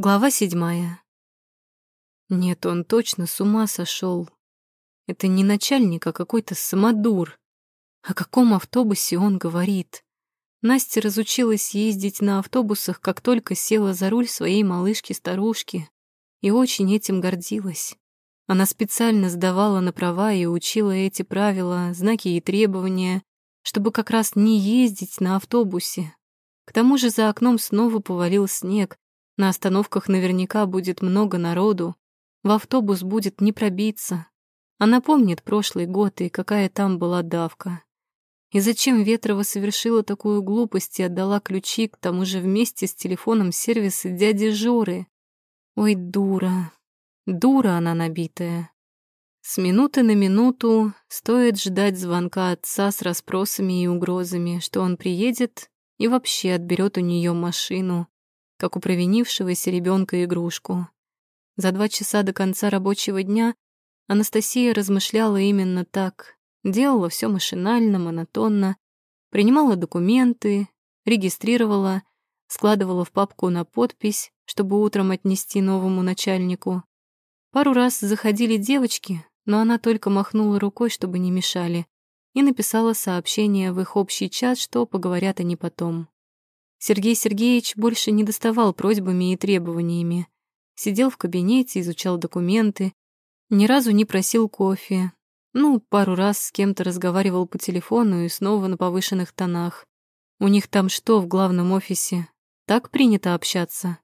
Глава седьмая. Нет, он точно с ума сошел. Это не начальник, а какой-то самодур. О каком автобусе он говорит? Настя разучилась ездить на автобусах, как только села за руль своей малышки-старушки, и очень этим гордилась. Она специально сдавала на права и учила эти правила, знаки и требования, чтобы как раз не ездить на автобусе. К тому же за окном снова повалил снег, на остановках наверняка будет много народу. В автобус будет не пробиться. Она помнит прошлый год и какая там была давка. И зачем Ветрова совершила такую глупость и отдала ключи к тому же вместе с телефоном сервиса дяди Жоры? Ой, дура. Дура она набитая. С минуты на минуту стоит ждать звонка отца с расспросами и угрозами, что он приедет и вообще отберет у нее машину, как у провинившегося ребенка игрушку. За два часа до конца рабочего дня Анастасия размышляла именно так, делала все машинально, монотонно, принимала документы, регистрировала, складывала в папку на подпись, чтобы утром отнести новому начальнику. Пару раз заходили девочки, но она только махнула рукой, чтобы не мешали, и написала сообщение в их общий чат, что поговорят они потом. Сергей Сергеевич больше не доставал просьбами и требованиями. Сидел в кабинете, изучал документы, ни разу не просил кофе. Ну, пару раз с кем-то разговаривал по телефону и снова на повышенных тонах. У них там что в главном офисе? Так принято общаться?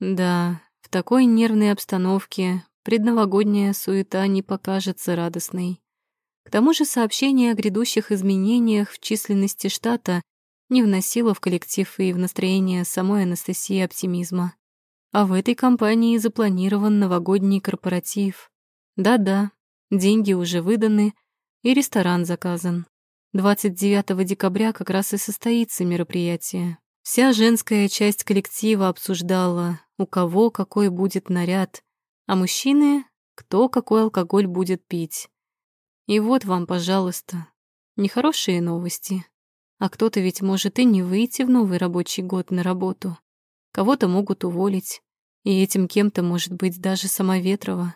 Да, в такой нервной обстановке предновогодняя суета не покажется радостной. К тому же сообщение о грядущих изменениях в численности штата не вносила в коллектив и в настроение самой Анастасии оптимизма. А в этой компании запланирован новогодний корпоратив. Да-да, деньги уже выданы, и ресторан заказан. 29 декабря как раз и состоится мероприятие. Вся женская часть коллектива обсуждала, у кого какой будет наряд, а мужчины — кто какой алкоголь будет пить. И вот вам, пожалуйста, нехорошие новости. А кто-то ведь может и не выйти в новый рабочий год на работу. Кого-то могут уволить, и этим кем-то может быть даже сама Ветрова.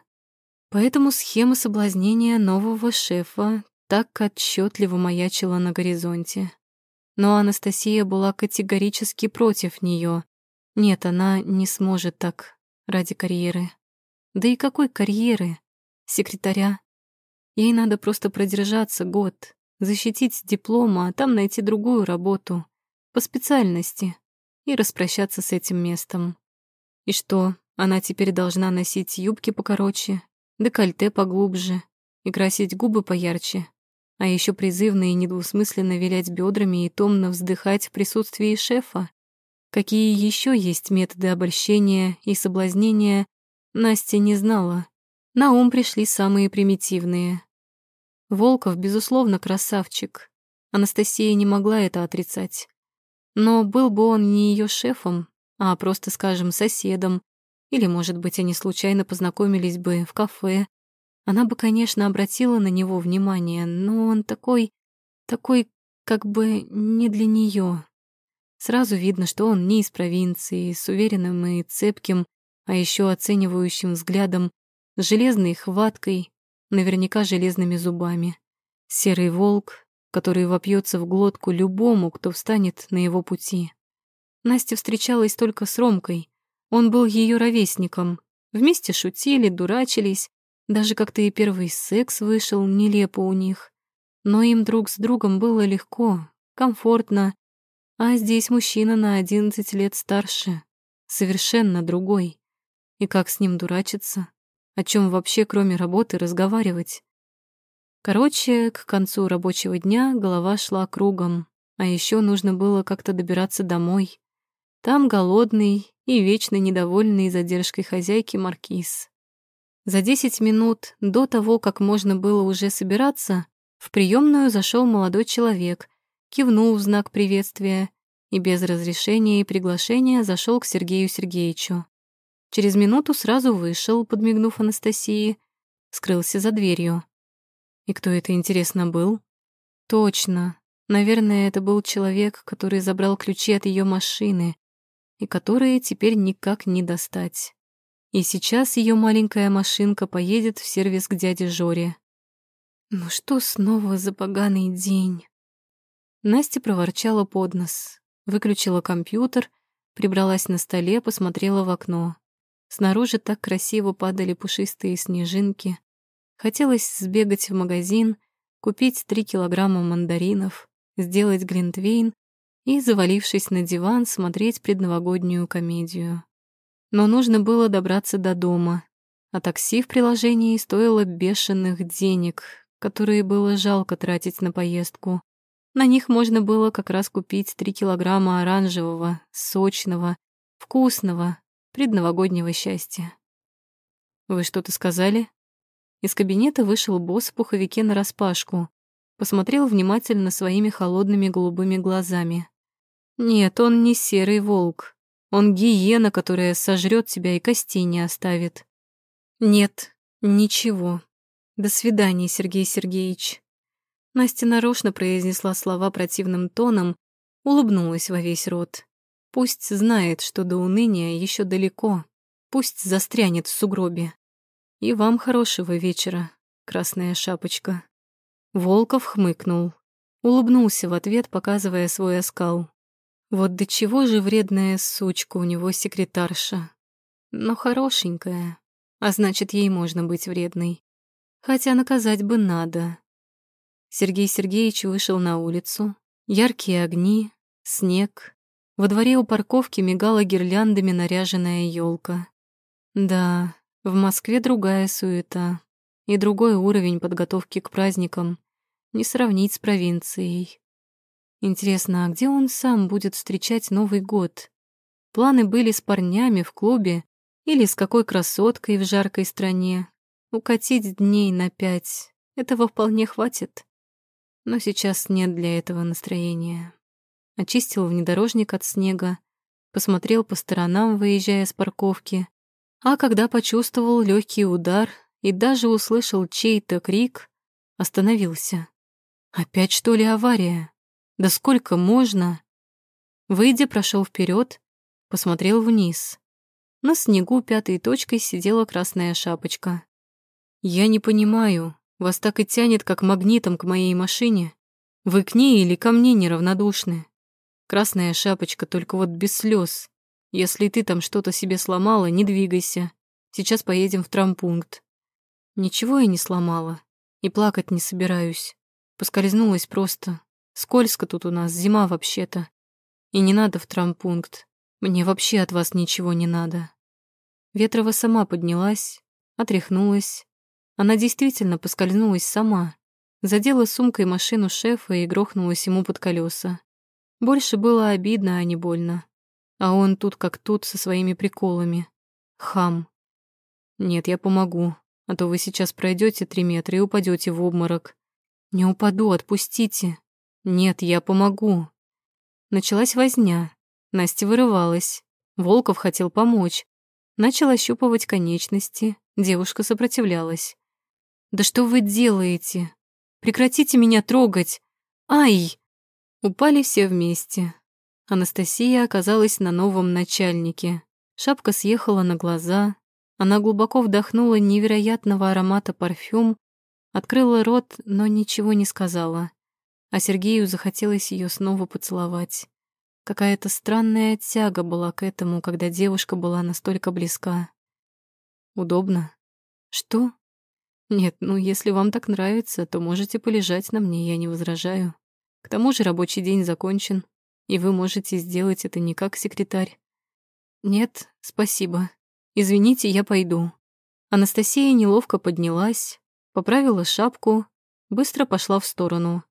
Поэтому схема соблазнения нового шефа так отчетливо маячила на горизонте. Но Анастасия была категорически против нее. Нет, она не сможет так ради карьеры. Да и какой карьеры? Секретаря. Ей надо просто продержаться год, защитить диплом, а там найти другую работу по специальности и распрощаться с этим местом. И что, она теперь должна носить юбки покороче, декольте поглубже и красить губы поярче, а еще призывно и недвусмысленно вилять бедрами и томно вздыхать в присутствии шефа? Какие еще есть методы обольщения и соблазнения, Настя не знала. На ум пришли самые примитивные, Волков, безусловно, красавчик. Анастасия не могла это отрицать. Но был бы он не ее шефом, а просто, скажем, соседом, или, может быть, они случайно познакомились бы в кафе, она бы, конечно, обратила на него внимание, но он такой, такой, как бы не для нее. Сразу видно, что он не из провинции, с уверенным и цепким, а еще оценивающим взглядом, с железной хваткой, наверняка железными зубами. Серый волк, который вопьется в глотку любому, кто встанет на его пути. Настя встречалась только с Ромкой. Он был ее ровесником. Вместе шутили, дурачились. Даже как-то и первый секс вышел нелепо у них. Но им друг с другом было легко, комфортно. А здесь мужчина на одиннадцать лет старше. Совершенно другой. И как с ним дурачиться? О чем вообще, кроме работы, разговаривать? Короче, к концу рабочего дня голова шла кругом, а еще нужно было как-то добираться домой. Там голодный и вечно недовольный задержкой хозяйки Маркиз. За десять минут до того, как можно было уже собираться, в приемную зашел молодой человек, кивнул в знак приветствия и без разрешения и приглашения зашел к Сергею Сергеевичу. Через минуту сразу вышел, подмигнув Анастасии, скрылся за дверью. И кто это, интересно, был? Точно. Наверное, это был человек, который забрал ключи от ее машины. и которые теперь никак не достать. И сейчас ее маленькая машинка поедет в сервис к дяде Жоре. Ну что снова за поганый день? Настя проворчала под нос, выключила компьютер, прибралась на столе, посмотрела в окно. Снаружи так красиво падали пушистые снежинки. Хотелось сбегать в магазин, купить три килограмма мандаринов, сделать глинтвейн и, завалившись на диван, смотреть предновогоднюю комедию. Но нужно было добраться до дома, а такси в приложении стоило бешеных денег, которые было жалко тратить на поездку. На них можно было как раз купить три килограмма оранжевого, сочного, вкусного, предновогоднего счастья. «Вы что-то сказали?» Из кабинета вышел босс в пуховике нараспашку, посмотрел внимательно своими холодными голубыми глазами. «Нет, он не серый волк. Он гиена, которая сожрет тебя и костей не оставит». «Нет, ничего. До свидания, Сергей Сергеевич». Настя нарочно произнесла слова противным тоном, улыбнулась во весь рот. Пусть знает, что до уныния еще далеко, пусть застрянет в сугробе. И вам хорошего вечера, красная шапочка. Волков хмыкнул, улыбнулся в ответ, показывая свой оскал. Вот до чего же вредная сучка у него секретарша. Но хорошенькая, а значит, ей можно быть вредной. Хотя наказать бы надо. Сергей Сергеевич вышел на улицу. Яркие огни, снег. Во дворе у парковки мигала гирляндами наряженная елка. Да, в Москве другая суета и другой уровень подготовки к праздникам. Не сравнить с провинцией. Интересно, а где он сам будет встречать Новый год? Планы были с парнями в клубе или с какой красоткой в жаркой стране. Укатить дней на пять. Этого вполне хватит но сейчас нет для этого настроения. Очистил внедорожник от снега, посмотрел по сторонам, выезжая с парковки, а когда почувствовал легкий удар и даже услышал чей-то крик, остановился. Опять что ли авария? Да сколько можно? Выйдя, прошел вперед, посмотрел вниз. На снегу пятой точкой сидела красная шапочка. Я не понимаю, вас так и тянет, как магнитом к моей машине. Вы к ней или ко мне неравнодушны? Красная шапочка, только вот без слез. Если ты там что-то себе сломала, не двигайся. Сейчас поедем в травмпункт. Ничего я не сломала. И плакать не собираюсь. Поскользнулась просто. Скользко тут у нас, зима вообще-то. И не надо в травмпункт. Мне вообще от вас ничего не надо. Ветрова сама поднялась, отряхнулась, она действительно поскользнулась сама, задела сумкой машину шефа и грохнулась ему под колеса. Больше было обидно, а не больно. А он тут как тут со своими приколами. Хам. Нет, я помогу, а то вы сейчас пройдете три метра и упадете в обморок. Не упаду, отпустите. Нет, я помогу. Началась возня. Настя вырывалась. Волков хотел помочь. Начал ощупывать конечности. Девушка сопротивлялась. «Да что вы делаете? Прекратите меня трогать! Ай!» Упали все вместе. Анастасия оказалась на новом начальнике. Шапка съехала на глаза. Она глубоко вдохнула невероятного аромата парфюм, открыла рот, но ничего не сказала. А Сергею захотелось ее снова поцеловать. Какая-то странная тяга была к этому, когда девушка была настолько близка. Удобно. Что? Нет, ну если вам так нравится, то можете полежать на мне, я не возражаю. К тому же рабочий день закончен, и вы можете сделать это не как секретарь. Нет, спасибо. Извините, я пойду. Анастасия неловко поднялась, поправила шапку, быстро пошла в сторону.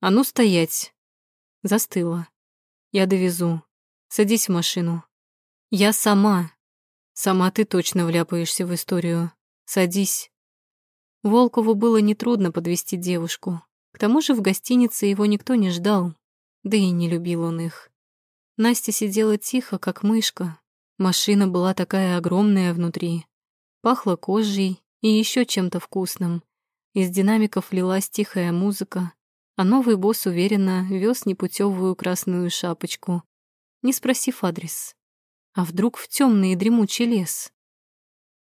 А ну стоять. Застыла. Я довезу. Садись в машину. Я сама. Сама ты точно вляпаешься в историю. Садись. Волкову было нетрудно подвести девушку. К тому же в гостинице его никто не ждал, да и не любил он их. Настя сидела тихо, как мышка. Машина была такая огромная внутри. Пахло кожей и еще чем-то вкусным. Из динамиков лилась тихая музыка, а новый босс уверенно вез непутевую красную шапочку, не спросив адрес. А вдруг в темный и дремучий лес?